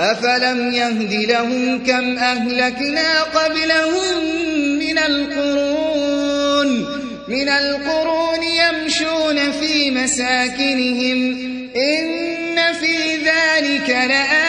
أفلم يهد لهم كم أهلكنا قبلهم من القرون من القرون يمشون في مساكنهم إن في ذلك لآية